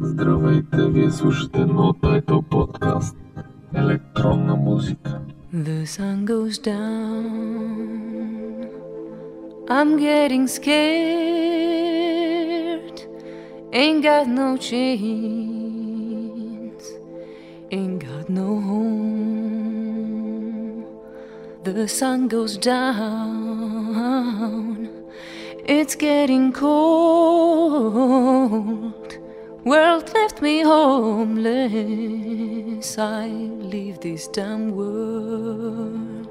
Здравейте, вие слушате No Title подкаст. Електронна музика. The sun goes down. I'm getting scared. Ain't got no chains. Ain't got no home. The sun goes down. It's getting cold. World left me homeless. I leave this damn world.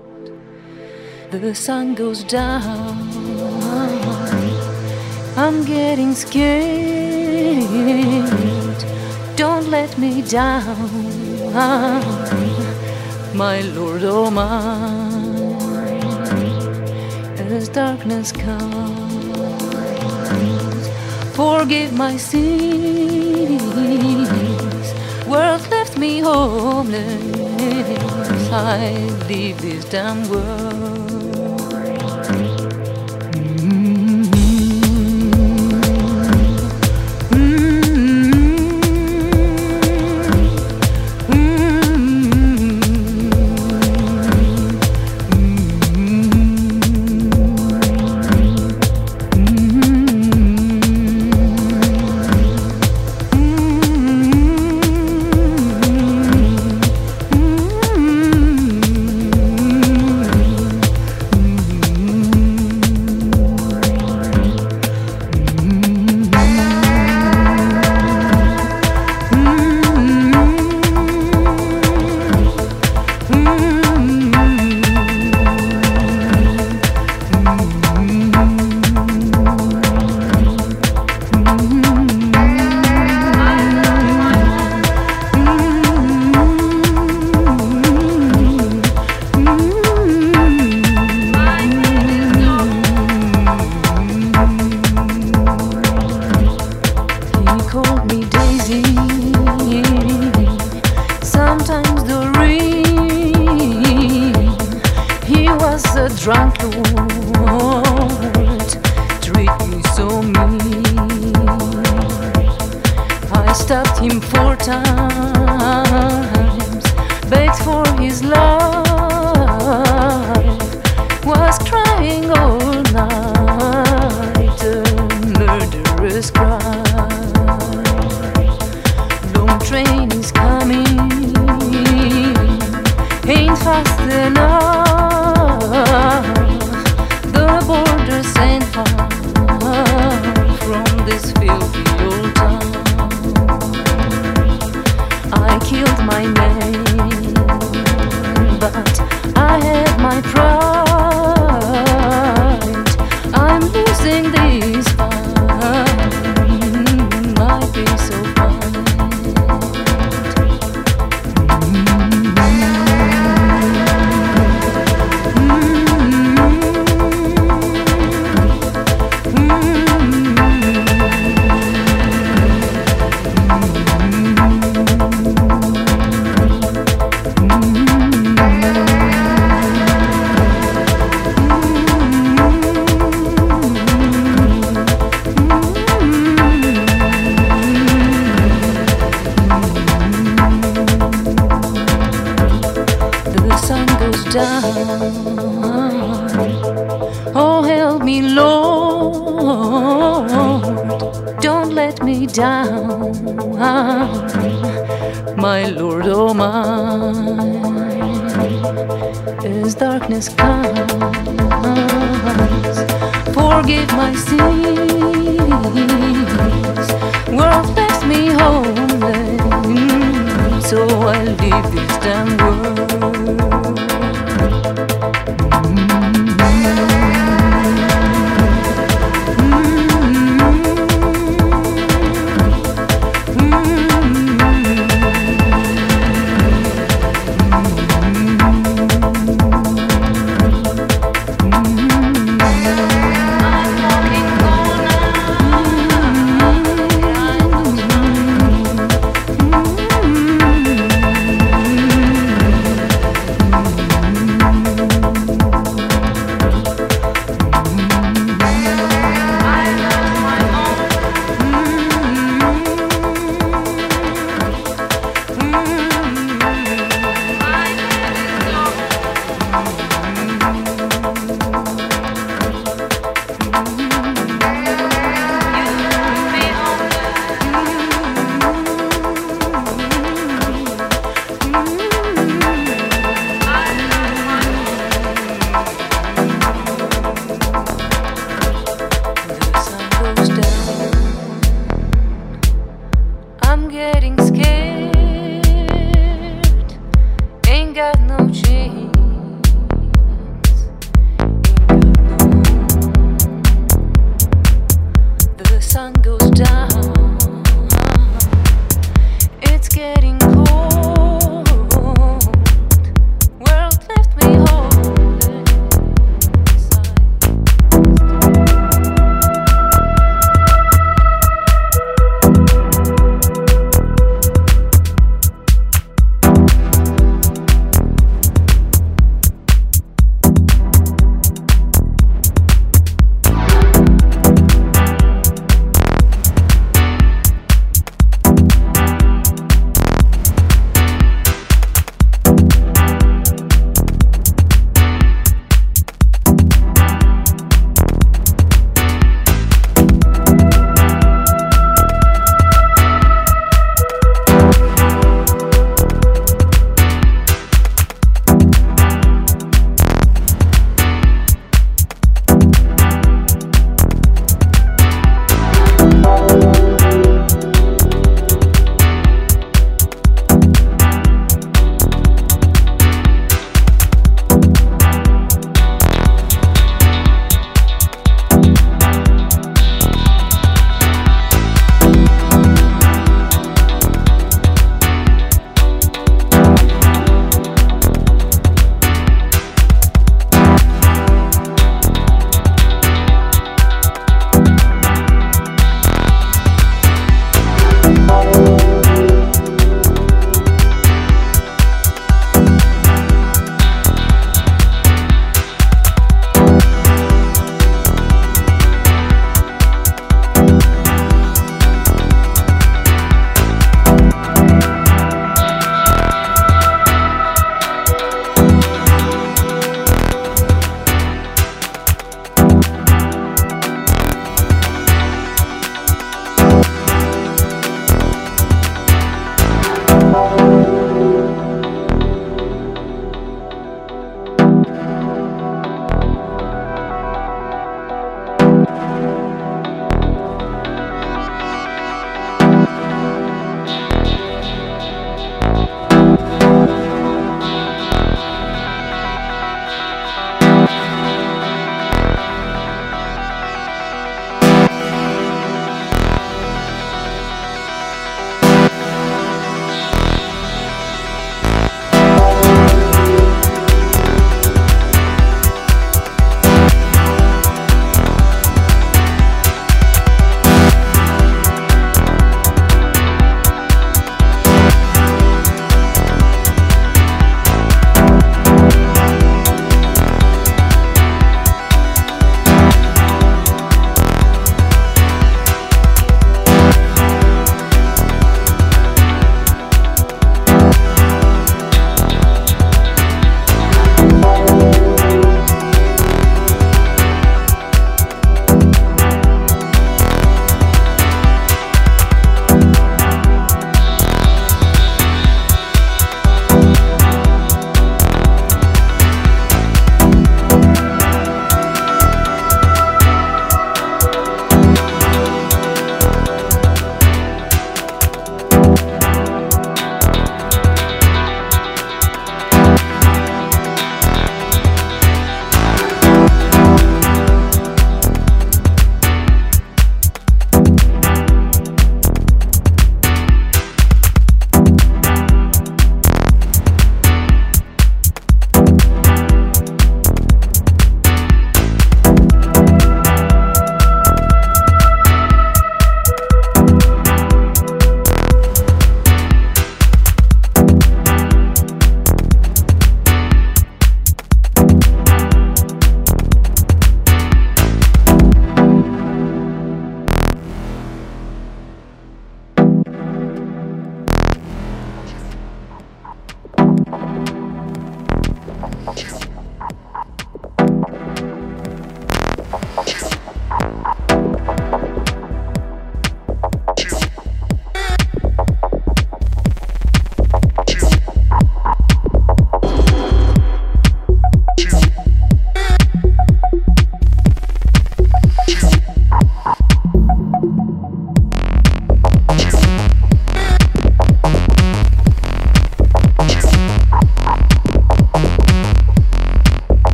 The sun goes down. I'm getting scared. Don't let me down. My Lord, oh my. As darkness comes, forgive my sins. World left me homeless. I leave this damn world.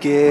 que